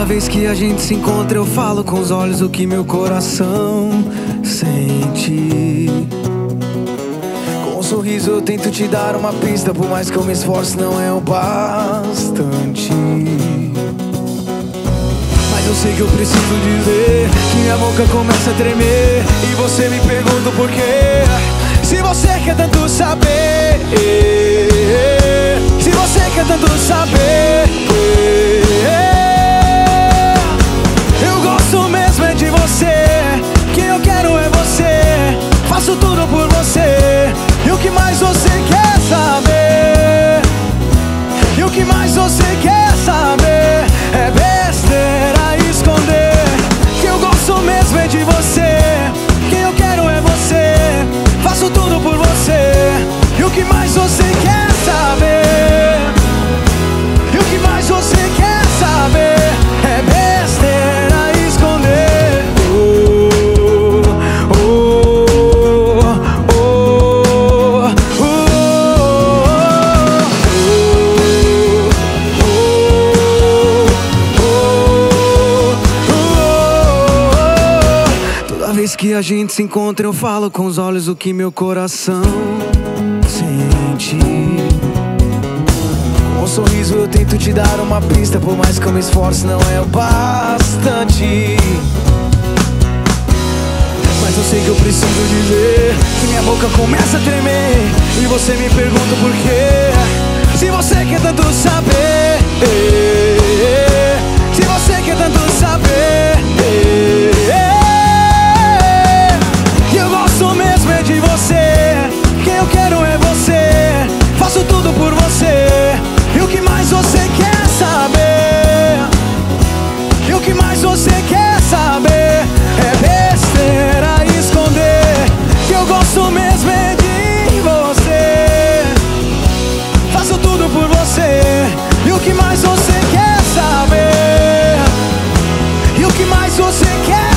a gente se encontra, eu falo com os olhos o que meu coração sente. Com um sorriso eu tento te dar uma pista, por mais que eu me esforce, não é o bastante. Mas eu sei que eu preciso dizer que minha boca começa a tremer e você me pergunta o porquê. Se você quer tanto saber, se você quer tanto saber. Você. Que a gente se encontra, eu falo com os olhos o que meu coração sente. Com um sorriso eu tento te dar uma pista, por mais que eu me esforce, não é o bastante. Mas eu sei que eu preciso dizer que minha boca começa a tremer e você me pergunta por quê. quero mesmo é de você. Quem eu quero é você. Faço tudo por você. E o que mais você quer saber? E o que mais você quer saber? É besteira esconder. Que eu gosto mesmo é de você. Faço tudo por você. E o que mais você quer saber? E o que mais você quer?